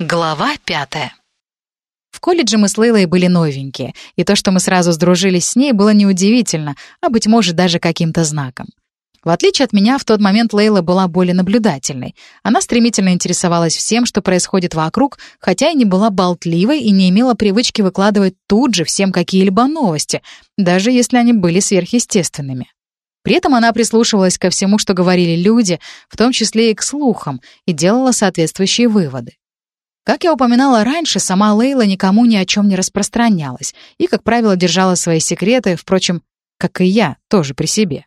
Глава пятая. В колледже мы с Лейлой были новенькие, и то, что мы сразу сдружились с ней, было неудивительно, а, быть может, даже каким-то знаком. В отличие от меня, в тот момент Лейла была более наблюдательной. Она стремительно интересовалась всем, что происходит вокруг, хотя и не была болтливой и не имела привычки выкладывать тут же всем какие-либо новости, даже если они были сверхъестественными. При этом она прислушивалась ко всему, что говорили люди, в том числе и к слухам, и делала соответствующие выводы. Как я упоминала раньше, сама Лейла никому ни о чем не распространялась и, как правило, держала свои секреты, впрочем, как и я, тоже при себе.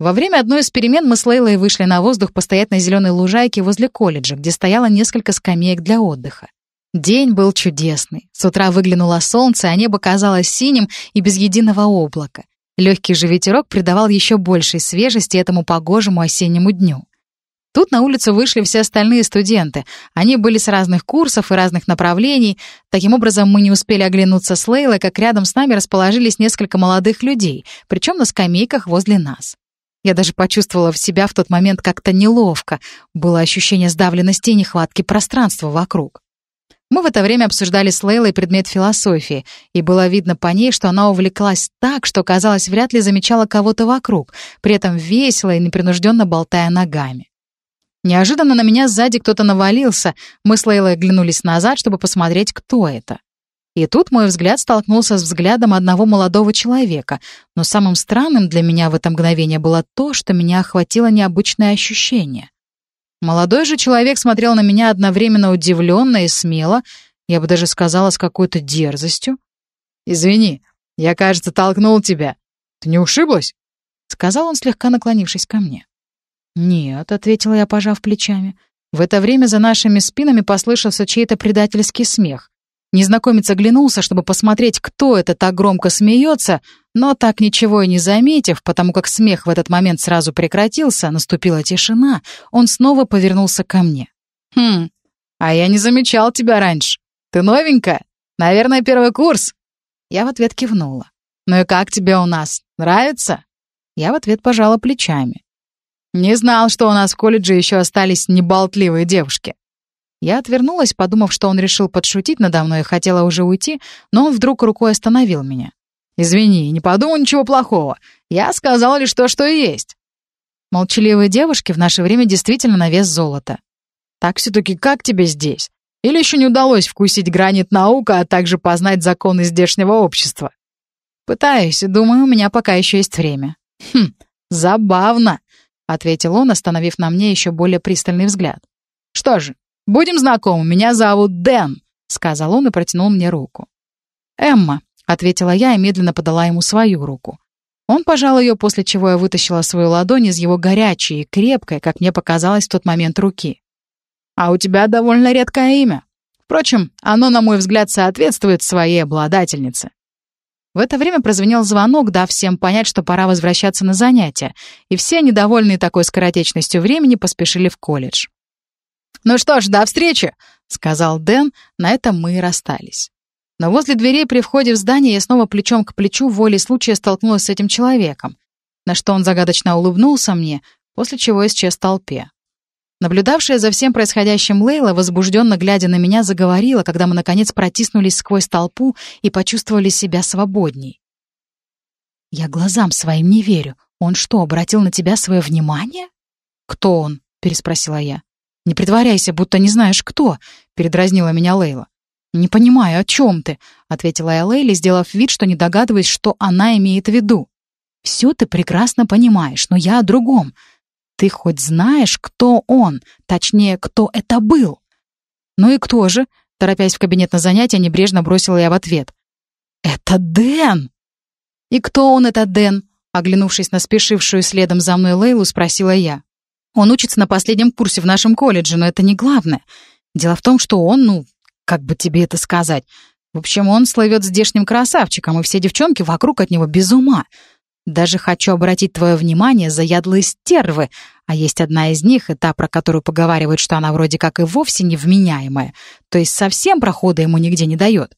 Во время одной из перемен мы с Лейлой вышли на воздух постоять на зеленой лужайке возле колледжа, где стояло несколько скамеек для отдыха. День был чудесный. С утра выглянуло солнце, а небо казалось синим и без единого облака. Легкий же ветерок придавал еще большей свежести этому погожему осеннему дню. Тут на улицу вышли все остальные студенты. Они были с разных курсов и разных направлений. Таким образом, мы не успели оглянуться с Лейлой, как рядом с нами расположились несколько молодых людей, причем на скамейках возле нас. Я даже почувствовала в себя в тот момент как-то неловко. Было ощущение сдавленности и нехватки пространства вокруг. Мы в это время обсуждали с Лейлой предмет философии, и было видно по ней, что она увлеклась так, что, казалось, вряд ли замечала кого-то вокруг, при этом весело и непринужденно болтая ногами. Неожиданно на меня сзади кто-то навалился. Мы с Лейлой оглянулись назад, чтобы посмотреть, кто это. И тут мой взгляд столкнулся с взглядом одного молодого человека. Но самым странным для меня в это мгновение было то, что меня охватило необычное ощущение. Молодой же человек смотрел на меня одновременно удивленно и смело, я бы даже сказала, с какой-то дерзостью. «Извини, я, кажется, толкнул тебя. Ты не ушиблась?» — сказал он, слегка наклонившись ко мне. «Нет», — ответила я, пожав плечами. В это время за нашими спинами послышался чей-то предательский смех. Незнакомец оглянулся, чтобы посмотреть, кто это так громко смеется, но так ничего и не заметив, потому как смех в этот момент сразу прекратился, наступила тишина, он снова повернулся ко мне. «Хм, а я не замечал тебя раньше. Ты новенькая? Наверное, первый курс?» Я в ответ кивнула. «Ну и как тебе у нас? Нравится?» Я в ответ пожала плечами. Не знал, что у нас в колледже еще остались неболтливые девушки. Я отвернулась, подумав, что он решил подшутить надо мной и хотела уже уйти, но он вдруг рукой остановил меня. «Извини, не подумай ничего плохого. Я сказал лишь то, что есть». Молчаливые девушки в наше время действительно на вес золота. Так все-таки как тебе здесь? Или еще не удалось вкусить гранит наука, а также познать законы здешнего общества? Пытаюсь, думаю, у меня пока еще есть время. Хм, забавно ответил он, остановив на мне еще более пристальный взгляд. «Что же, будем знакомы, меня зовут Дэн», — сказал он и протянул мне руку. «Эмма», — ответила я и медленно подала ему свою руку. Он пожал ее, после чего я вытащила свою ладонь из его горячей и крепкой, как мне показалось в тот момент, руки. «А у тебя довольно редкое имя. Впрочем, оно, на мой взгляд, соответствует своей обладательнице. В это время прозвенел звонок, дав всем понять, что пора возвращаться на занятия, и все, недовольные такой скоротечностью времени, поспешили в колледж. «Ну что ж, до встречи!» — сказал Дэн, на этом мы и расстались. Но возле дверей при входе в здание я снова плечом к плечу волей случая столкнулась с этим человеком, на что он загадочно улыбнулся мне, после чего исчез в толпе. Наблюдавшая за всем происходящим Лейла, возбужденно глядя на меня, заговорила, когда мы, наконец, протиснулись сквозь толпу и почувствовали себя свободней. «Я глазам своим не верю. Он что, обратил на тебя свое внимание?» «Кто он?» — переспросила я. «Не притворяйся, будто не знаешь, кто», — передразнила меня Лейла. «Не понимаю, о чем ты?» — ответила я Лейле, сделав вид, что не догадываюсь, что она имеет в виду. «Все ты прекрасно понимаешь, но я о другом. Ты хоть знаешь, кто он? Точнее, кто это был?» «Ну и кто же?» Торопясь в кабинет на занятия, небрежно бросила я в ответ. «Это Дэн!» «И кто он, этот Дэн?» Оглянувшись на спешившую следом за мной Лейлу, спросила я. «Он учится на последнем курсе в нашем колледже, но это не главное. Дело в том, что он, ну, как бы тебе это сказать... В общем, он слывет здешним красавчиком, и все девчонки вокруг от него без ума. Даже хочу обратить твое внимание заядлые стервы, а есть одна из них, и та, про которую поговаривают, что она вроде как и вовсе невменяемая, то есть совсем прохода ему нигде не дает.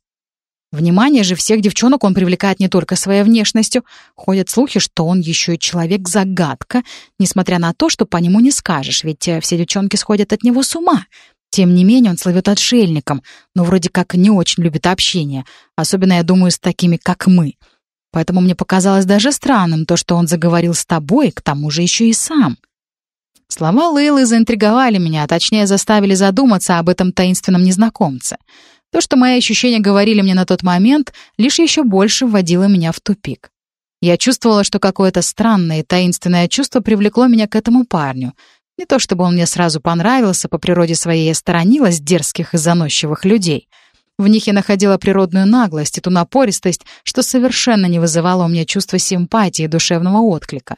Внимание же всех девчонок он привлекает не только своей внешностью. Ходят слухи, что он еще и человек-загадка, несмотря на то, что по нему не скажешь, ведь э, все девчонки сходят от него с ума. Тем не менее, он слывет отшельником, но вроде как не очень любит общение, особенно, я думаю, с такими, как мы. Поэтому мне показалось даже странным то, что он заговорил с тобой, к тому же еще и сам. Слова Лейлы заинтриговали меня, а точнее заставили задуматься об этом таинственном незнакомце. То, что мои ощущения говорили мне на тот момент, лишь еще больше вводило меня в тупик. Я чувствовала, что какое-то странное и таинственное чувство привлекло меня к этому парню. Не то чтобы он мне сразу понравился, по природе своей я сторонилась дерзких и заносчивых людей. В них я находила природную наглость и ту напористость, что совершенно не вызывало у меня чувства симпатии и душевного отклика.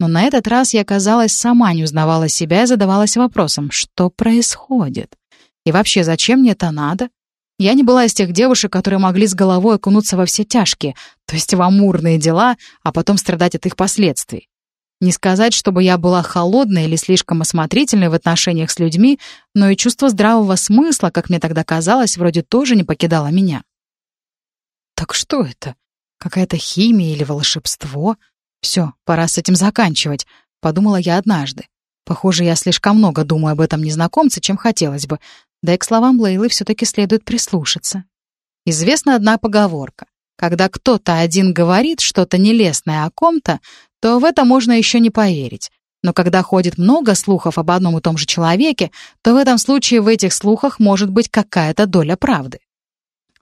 Но на этот раз я, казалось, сама не узнавала себя и задавалась вопросом, что происходит? И вообще, зачем мне это надо? Я не была из тех девушек, которые могли с головой окунуться во все тяжкие, то есть в амурные дела, а потом страдать от их последствий. Не сказать, чтобы я была холодной или слишком осмотрительной в отношениях с людьми, но и чувство здравого смысла, как мне тогда казалось, вроде тоже не покидало меня. Так что это? Какая-то химия или волшебство? Все, пора с этим заканчивать, подумала я однажды. Похоже, я слишком много думаю об этом незнакомце, чем хотелось бы. Да и к словам Лейлы все-таки следует прислушаться. Известна одна поговорка. Когда кто-то один говорит что-то нелестное о ком-то, то в это можно еще не поверить. Но когда ходит много слухов об одном и том же человеке, то в этом случае в этих слухах может быть какая-то доля правды.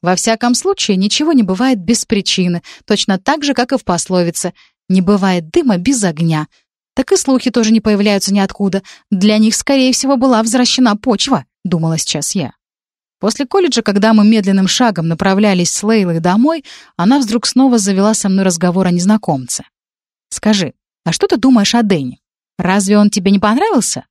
Во всяком случае, ничего не бывает без причины, точно так же, как и в пословице не бывает дыма без огня. Так и слухи тоже не появляются ниоткуда. Для них, скорее всего, была возвращена почва, думала сейчас я. После колледжа, когда мы медленным шагом направлялись с Лейлой домой, она вдруг снова завела со мной разговор о незнакомце. «Скажи, а что ты думаешь о Дэне? Разве он тебе не понравился?»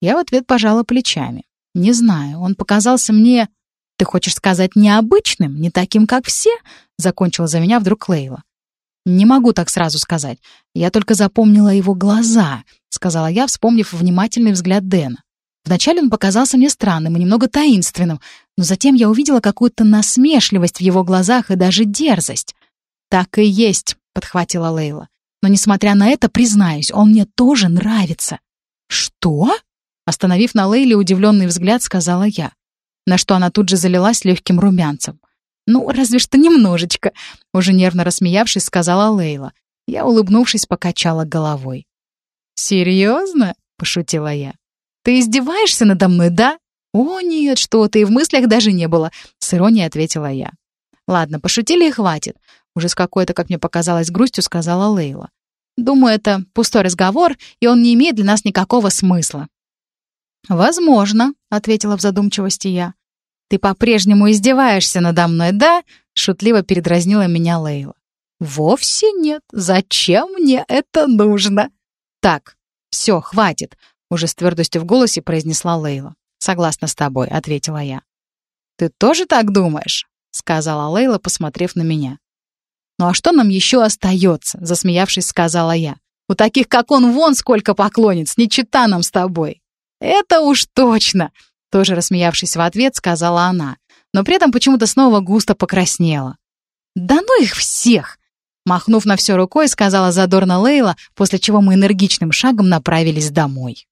Я в ответ пожала плечами. «Не знаю, он показался мне...» «Ты хочешь сказать необычным, не таким, как все?» — закончила за меня вдруг Лейла. «Не могу так сразу сказать. Я только запомнила его глаза», — сказала я, вспомнив внимательный взгляд Дэна. Вначале он показался мне странным и немного таинственным, но затем я увидела какую-то насмешливость в его глазах и даже дерзость. «Так и есть», — подхватила Лейла. «Но, несмотря на это, признаюсь, он мне тоже нравится». «Что?» — остановив на Лейле удивленный взгляд, сказала я, на что она тут же залилась легким румянцем. «Ну, разве что немножечко», — уже нервно рассмеявшись, сказала Лейла. Я, улыбнувшись, покачала головой. «Серьезно?» — пошутила я. «Ты издеваешься надо мной, да?» «О, нет, что ты, и в мыслях даже не было», — с иронией ответила я. «Ладно, пошутили и хватит», — уже с какой-то, как мне показалось, грустью сказала Лейла. «Думаю, это пустой разговор, и он не имеет для нас никакого смысла». «Возможно», — ответила в задумчивости я. «Ты по-прежнему издеваешься надо мной, да?» — шутливо передразнила меня Лейла. «Вовсе нет. Зачем мне это нужно?» «Так, все, хватит», — уже с твердостью в голосе произнесла Лейла. «Согласна с тобой», — ответила я. «Ты тоже так думаешь?» — сказала Лейла, посмотрев на меня. «Ну а что нам еще остается?» — засмеявшись, сказала я. «У таких, как он, вон сколько поклонниц, не чита нам с тобой». «Это уж точно!» Тоже рассмеявшись в ответ, сказала она, но при этом почему-то снова густо покраснела. «Да ну их всех!» Махнув на все рукой, сказала задорно Лейла, после чего мы энергичным шагом направились домой.